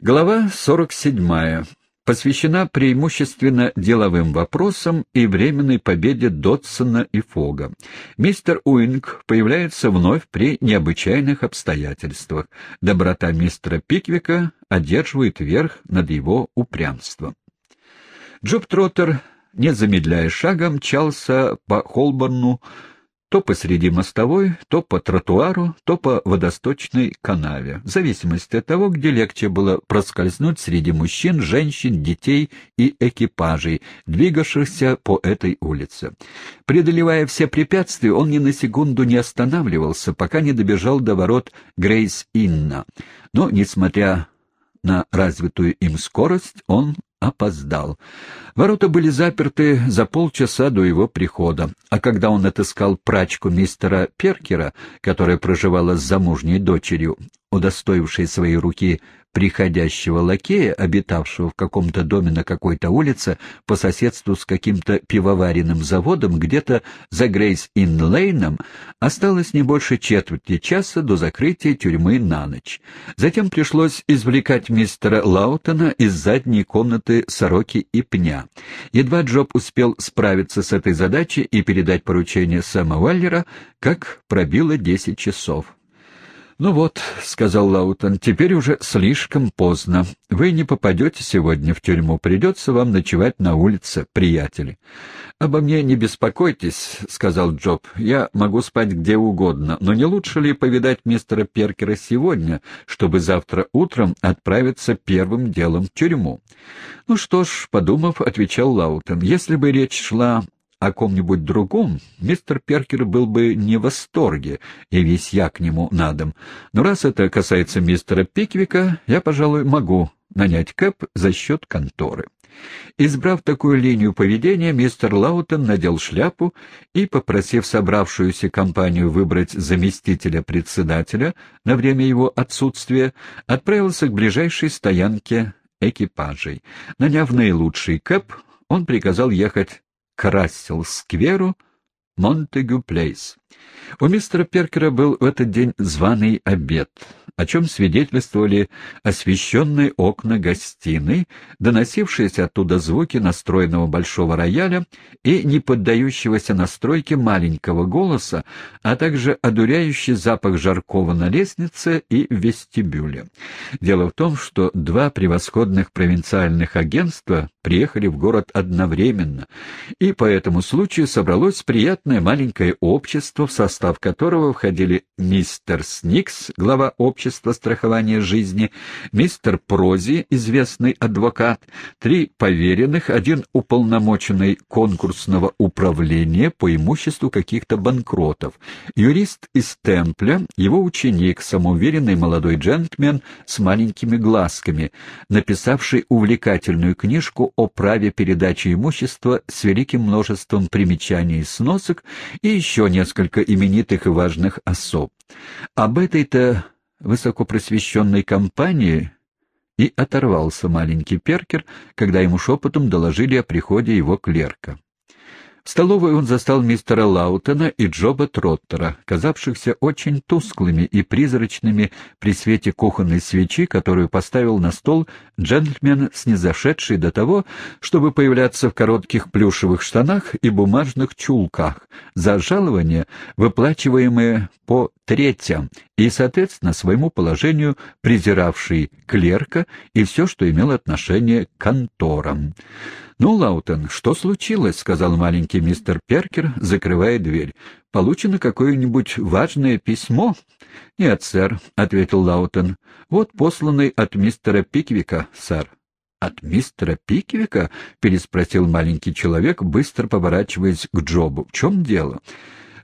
Глава 47. Посвящена преимущественно деловым вопросам и временной победе Дотсона и Фога. Мистер Уинг появляется вновь при необычайных обстоятельствах. Доброта мистера Пиквика одерживает верх над его упрямством. Джоб Троттер, не замедляя шага, мчался по Холборну, то посреди мостовой, то по тротуару, то по водосточной канаве, в зависимости от того, где легче было проскользнуть среди мужчин, женщин, детей и экипажей, двигавшихся по этой улице. Преодолевая все препятствия, он ни на секунду не останавливался, пока не добежал до ворот Грейс-Инна. Но, несмотря на развитую им скорость, он опоздал. Ворота были заперты за полчаса до его прихода, а когда он отыскал прачку мистера Перкера, которая проживала с замужней дочерью, удостоившей своей руки приходящего лакея, обитавшего в каком-то доме на какой-то улице по соседству с каким-то пивоваренным заводом где-то за Грейс-Ин-Лейном, осталось не больше четверти часа до закрытия тюрьмы на ночь. Затем пришлось извлекать мистера Лаутона из задней комнаты сороки и пня. Едва Джоб успел справиться с этой задачей и передать поручение Сэма Уэллера, как пробило десять часов. «Ну вот», — сказал Лаутон, — «теперь уже слишком поздно. Вы не попадете сегодня в тюрьму, придется вам ночевать на улице, приятели». «Обо мне не беспокойтесь», — сказал Джоб. «Я могу спать где угодно, но не лучше ли повидать мистера Перкера сегодня, чтобы завтра утром отправиться первым делом в тюрьму?» «Ну что ж», — подумав, отвечал Лаутон, — «если бы речь шла о ком-нибудь другом, мистер Перкер был бы не в восторге, и весь я к нему на дом. Но раз это касается мистера Пиквика, я, пожалуй, могу нанять Кэп за счет конторы. Избрав такую линию поведения, мистер Лаутон надел шляпу и, попросив собравшуюся компанию выбрать заместителя председателя на время его отсутствия, отправился к ближайшей стоянке экипажей. Наняв наилучший кэп, он приказал ехать к Рассел-скверу, Монтегю-плейс. У мистера Перкера был в этот день званый обед, о чем свидетельствовали освещенные окна гостиной, доносившиеся оттуда звуки настроенного большого рояля и не поддающегося настройке маленького голоса, а также одуряющий запах жаркого на лестнице и в вестибюле. Дело в том, что два превосходных провинциальных агентства приехали в город одновременно, и по этому случаю собралось приятное маленькое общество, в состав которого входили мистер Сникс, глава общества страхования жизни, мистер Прози, известный адвокат, три поверенных, один уполномоченный конкурсного управления по имуществу каких-то банкротов, юрист из Темпля, его ученик, самоуверенный молодой джентльмен с маленькими глазками, написавший увлекательную книжку о праве передачи имущества с великим множеством примечаний и сносок и еще несколько именитых и важных особ. Об этой-то высокопросвещенной компании и оторвался маленький Перкер, когда ему шепотом доложили о приходе его клерка. В столовой он застал мистера Лаутона и Джоба Троттера, казавшихся очень тусклыми и призрачными при свете кухонной свечи, которую поставил на стол джентльмен, снизошедший до того, чтобы появляться в коротких плюшевых штанах и бумажных чулках, за жалование, выплачиваемое по третьям, и, соответственно, своему положению презиравший клерка и все, что имело отношение к конторам. «Ну, Лаутон, что случилось?» — сказал маленький мистер Перкер, закрывая дверь. «Получено какое-нибудь важное письмо?» «Нет, сэр», — ответил Лаутон. «Вот посланный от мистера Пиквика, сэр». «От мистера Пиквика?» — переспросил маленький человек, быстро поворачиваясь к Джобу. «В чем дело?»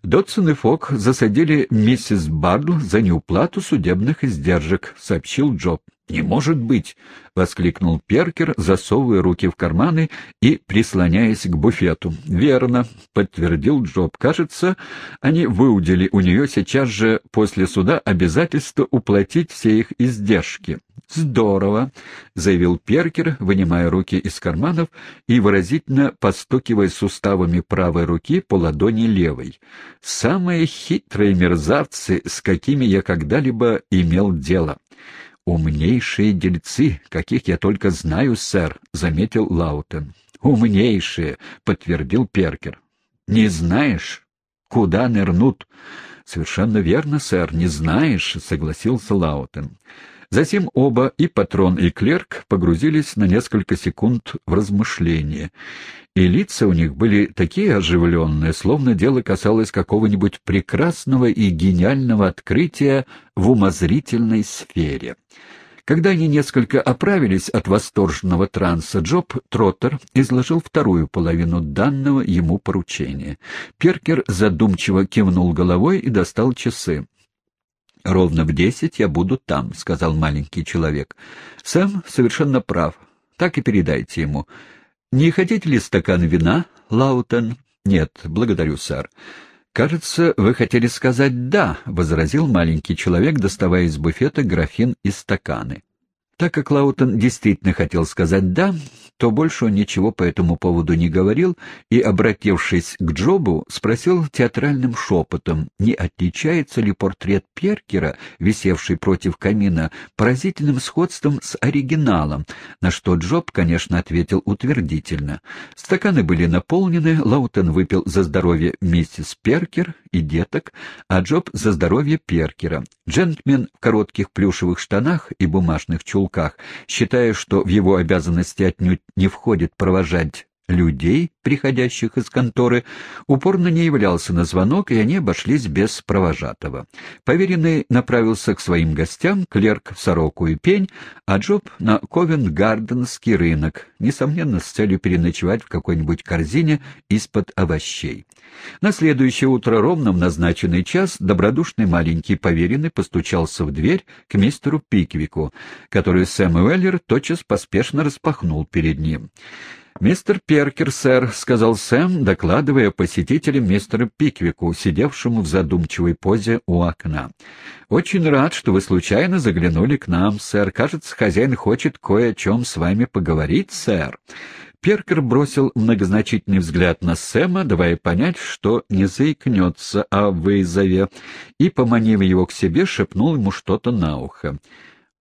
Дотсон и Фок засадили миссис Бардл за неуплату судебных издержек, — сообщил Джоб. «Не может быть!» — воскликнул Перкер, засовывая руки в карманы и прислоняясь к буфету. «Верно», — подтвердил Джоб. «Кажется, они выудили у нее сейчас же после суда обязательство уплатить все их издержки». «Здорово», — заявил Перкер, вынимая руки из карманов и выразительно постукивая суставами правой руки по ладони левой. «Самые хитрые мерзавцы, с какими я когда-либо имел дело». «Умнейшие дельцы, каких я только знаю, сэр», — заметил Лаутен. «Умнейшие», — подтвердил Перкер. «Не знаешь, куда нырнут?» «Совершенно верно, сэр, не знаешь», — согласился Лаутен. Затем оба, и патрон, и клерк, погрузились на несколько секунд в размышления, и лица у них были такие оживленные, словно дело касалось какого-нибудь прекрасного и гениального открытия в умозрительной сфере. Когда они несколько оправились от восторженного транса, Джоб Троттер изложил вторую половину данного ему поручения. Перкер задумчиво кивнул головой и достал часы. «Ровно в десять я буду там», — сказал маленький человек. «Сэм совершенно прав. Так и передайте ему. Не хотите ли стакан вина, Лаутен?» «Нет, благодарю, сэр». «Кажется, вы хотели сказать «да», — возразил маленький человек, доставая из буфета графин и стаканы. Так как Лаутон действительно хотел сказать «да», то больше он ничего по этому поводу не говорил и, обратившись к Джобу, спросил театральным шепотом, не отличается ли портрет Перкера, висевший против камина, поразительным сходством с оригиналом, на что Джоб, конечно, ответил утвердительно. Стаканы были наполнены, Лаутон выпил за здоровье миссис Перкер и деток, а Джоб за здоровье Перкера. Джентльмен в коротких плюшевых штанах и бумажных чулках, считая, что в его обязанности отнюдь не входит провожать людей, приходящих из конторы, упорно не являлся на звонок, и они обошлись без провожатого. Поверенный направился к своим гостям, клерк в сороку и пень, а Джоб на Ковент-Гарденский рынок, несомненно, с целью переночевать в какой-нибудь корзине из-под овощей. На следующее утро ровно в назначенный час добродушный маленький поверенный постучался в дверь к мистеру Пиквику, который Сэм Уэллер тотчас поспешно распахнул перед ним. «Мистер Перкер, сэр», — сказал Сэм, докладывая посетителям мистеру Пиквику, сидевшему в задумчивой позе у окна. «Очень рад, что вы случайно заглянули к нам, сэр. Кажется, хозяин хочет кое о чем с вами поговорить, сэр». Перкер бросил многозначительный взгляд на Сэма, давая понять, что не заикнется о вызове, и, поманив его к себе, шепнул ему что-то на ухо.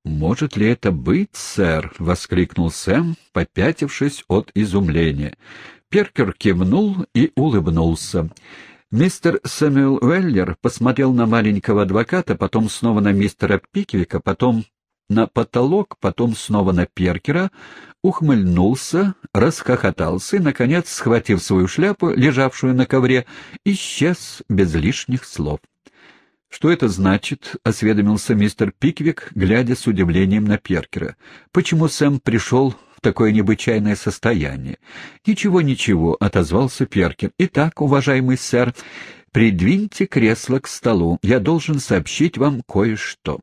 «Может ли это быть, сэр?» — воскликнул Сэм, попятившись от изумления. Перкер кивнул и улыбнулся. Мистер Сэмюэл Уэллер посмотрел на маленького адвоката, потом снова на мистера Пиквика, потом на потолок, потом снова на Перкера, ухмыльнулся, расхохотался и, наконец, схватив свою шляпу, лежавшую на ковре, исчез без лишних слов. «Что это значит?» — осведомился мистер Пиквик, глядя с удивлением на Перкера. «Почему Сэм пришел в такое необычайное состояние?» «Ничего, ничего», — отозвался Перкер. «Итак, уважаемый сэр, придвиньте кресло к столу. Я должен сообщить вам кое-что».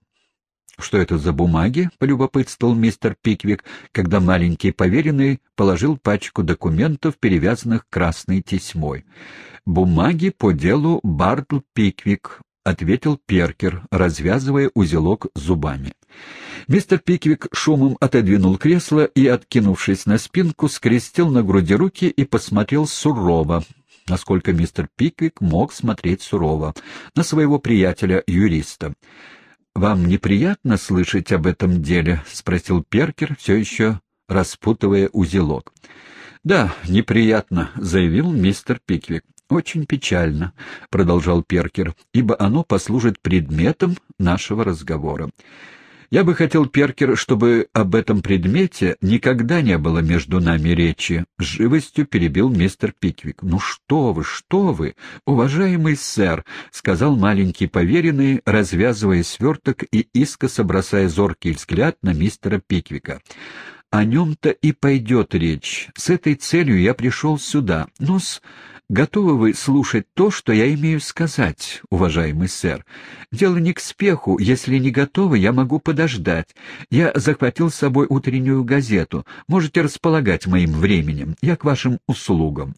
«Что это за бумаги?» — полюбопытствовал мистер Пиквик, когда маленький поверенный положил пачку документов, перевязанных красной тесьмой. «Бумаги по делу Бартл Пиквик, — ответил Перкер, развязывая узелок зубами. Мистер Пиквик шумом отодвинул кресло и, откинувшись на спинку, скрестил на груди руки и посмотрел сурово, насколько мистер Пиквик мог смотреть сурово, на своего приятеля-юриста. «Вам неприятно слышать об этом деле?» — спросил Перкер, все еще распутывая узелок. «Да, неприятно», — заявил мистер Пиквик. «Очень печально», — продолжал Перкер, — «ибо оно послужит предметом нашего разговора. Я бы хотел, Перкер, чтобы об этом предмете никогда не было между нами речи», — с живостью перебил мистер Пиквик. «Ну что вы, что вы, уважаемый сэр», — сказал маленький поверенный, развязывая сверток и искоса бросая зоркий взгляд на мистера Пиквика. «О нем-то и пойдет речь. С этой целью я пришел сюда. Ну-с, Готовы вы слушать то, что я имею сказать, уважаемый сэр? Дело не к спеху. Если не готовы, я могу подождать. Я захватил с собой утреннюю газету. Можете располагать моим временем. Я к вашим услугам».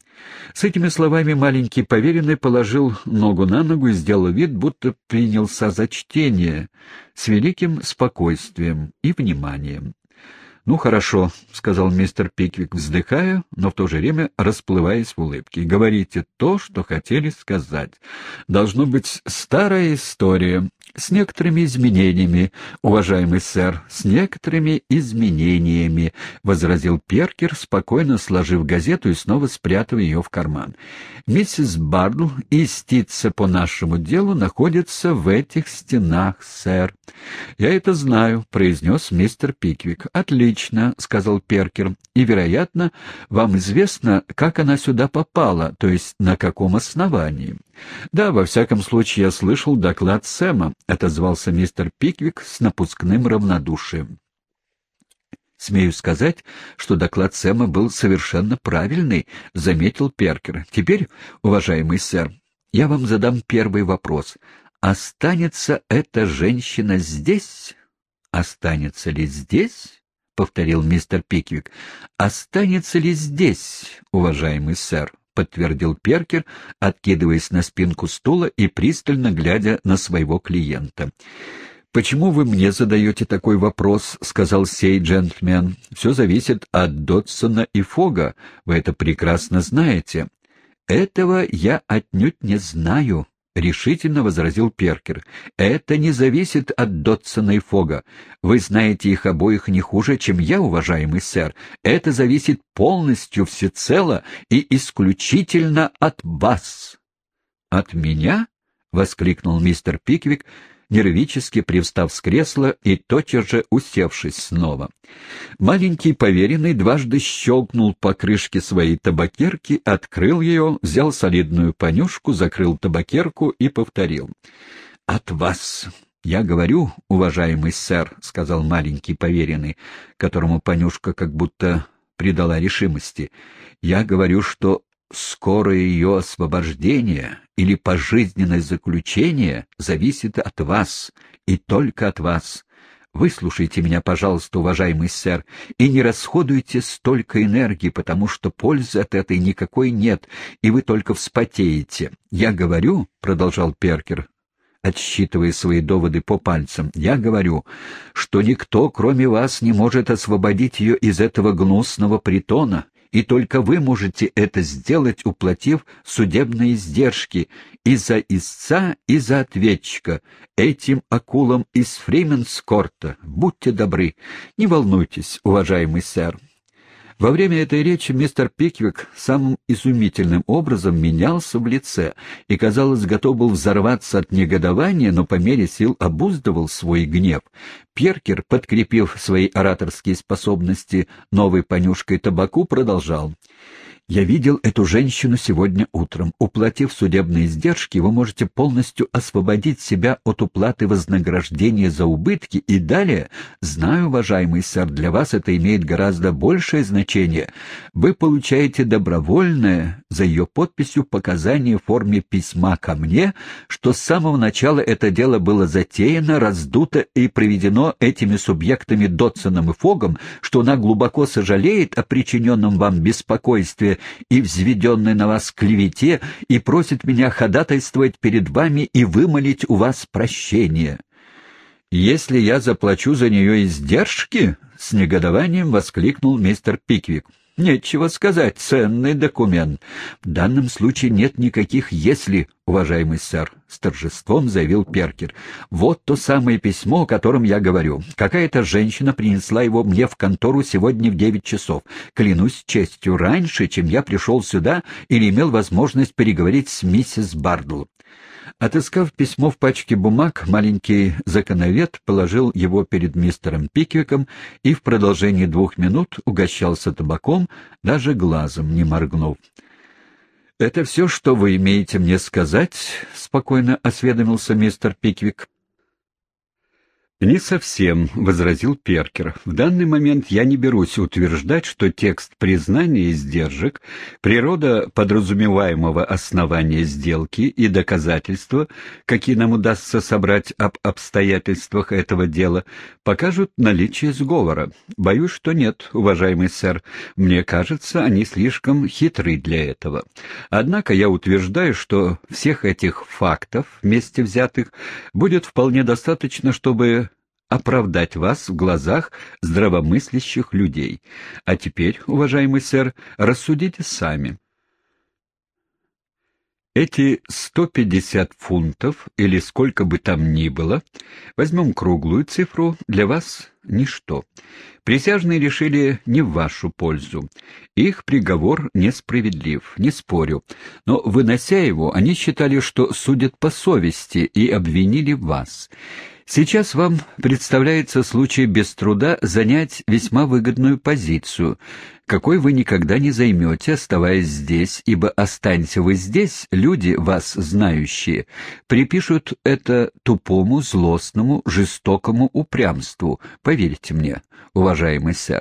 С этими словами маленький поверенный положил ногу на ногу и сделал вид, будто принялся за чтение с великим спокойствием и вниманием. «Ну, хорошо», — сказал мистер Пиквик, вздыхая, но в то же время расплываясь в улыбке. «Говорите то, что хотели сказать. Должно быть старая история. С некоторыми изменениями, уважаемый сэр, с некоторыми изменениями, — возразил Перкер, спокойно сложив газету и снова спрятав ее в карман. Миссис Бардл истица по нашему делу находится в этих стенах, сэр. — Я это знаю, — произнес мистер Пиквик. — Отлично, — сказал Перкер. — И, вероятно, вам известно, как она сюда попала, то есть на каком основании. — Да, во всяком случае, я слышал доклад Сэма, — отозвался мистер Пиквик с напускным равнодушием. «Смею сказать, что доклад Сэма был совершенно правильный», — заметил Перкер. «Теперь, уважаемый сэр, я вам задам первый вопрос. Останется эта женщина здесь? Останется ли здесь?» — повторил мистер Пиквик. «Останется ли здесь, уважаемый сэр?» — подтвердил Перкер, откидываясь на спинку стула и пристально глядя на своего клиента. «Почему вы мне задаете такой вопрос?» — сказал сей джентльмен. «Все зависит от Дотсона и Фога. Вы это прекрасно знаете». «Этого я отнюдь не знаю», — решительно возразил Перкер. «Это не зависит от Дотсона и Фога. Вы знаете их обоих не хуже, чем я, уважаемый сэр. Это зависит полностью, всецело и исключительно от вас». «От меня?» — воскликнул мистер Пиквик, нервически привстав с кресла и тотчас же усевшись снова. Маленький поверенный дважды щелкнул по крышке своей табакерки, открыл ее, взял солидную понюшку, закрыл табакерку и повторил. — От вас! «Я говорю, уважаемый сэр», — сказал маленький поверенный, которому Понюшка как будто придала решимости, — «я говорю, что скорое ее освобождение или пожизненное заключение зависит от вас и только от вас. Выслушайте меня, пожалуйста, уважаемый сэр, и не расходуйте столько энергии, потому что пользы от этой никакой нет, и вы только вспотеете. Я говорю, — продолжал Перкер, отсчитывая свои доводы по пальцам, — я говорю, что никто, кроме вас, не может освободить ее из этого гнусного притона, и только вы можете это сделать, уплатив судебные издержки и за истца, и за ответчика, этим акулам из Фрименскорта. Будьте добры, не волнуйтесь, уважаемый сэр. Во время этой речи мистер Пиквик самым изумительным образом менялся в лице и, казалось, готов был взорваться от негодования, но по мере сил обуздывал свой гнев. Перкер, подкрепив свои ораторские способности новой понюшкой табаку, продолжал. Я видел эту женщину сегодня утром. Уплатив судебные издержки, вы можете полностью освободить себя от уплаты вознаграждения за убытки. И далее, знаю, уважаемый сэр, для вас это имеет гораздо большее значение. Вы получаете добровольное за ее подписью показание в форме письма ко мне, что с самого начала это дело было затеяно, раздуто и приведено этими субъектами Дотсоном и Фогом, что она глубоко сожалеет о причиненном вам беспокойстве и взведенной на вас клевете и просит меня ходатайствовать перед вами и вымолить у вас прощение. «Если я заплачу за нее издержки?» — с негодованием воскликнул мистер Пиквик. Нечего сказать, ценный документ. В данном случае нет никаких «если», уважаемый сэр, — с торжеством заявил Перкер. Вот то самое письмо, о котором я говорю. Какая-то женщина принесла его мне в контору сегодня в девять часов. Клянусь честью, раньше, чем я пришел сюда или имел возможность переговорить с миссис Бардл. Отыскав письмо в пачке бумаг, маленький законовед положил его перед мистером Пиквиком и в продолжении двух минут угощался табаком, даже глазом не моргнув. — Это все, что вы имеете мне сказать? — спокойно осведомился мистер Пиквик. «Не совсем», — возразил Перкер. «В данный момент я не берусь утверждать, что текст признания издержек, природа подразумеваемого основания сделки и доказательства, какие нам удастся собрать об обстоятельствах этого дела, покажут наличие сговора. Боюсь, что нет, уважаемый сэр. Мне кажется, они слишком хитры для этого. Однако я утверждаю, что всех этих фактов, вместе взятых, будет вполне достаточно, чтобы оправдать вас в глазах здравомыслящих людей. А теперь, уважаемый сэр, рассудите сами. Эти 150 фунтов, или сколько бы там ни было, возьмем круглую цифру, для вас ничто. Присяжные решили не в вашу пользу. Их приговор несправедлив, не спорю. Но, вынося его, они считали, что судят по совести и обвинили вас. Сейчас вам представляется случай без труда занять весьма выгодную позицию, какой вы никогда не займете, оставаясь здесь, ибо останься вы здесь, люди, вас знающие, припишут это тупому, злостному, жестокому упрямству, поверьте мне, уважаемый сэр.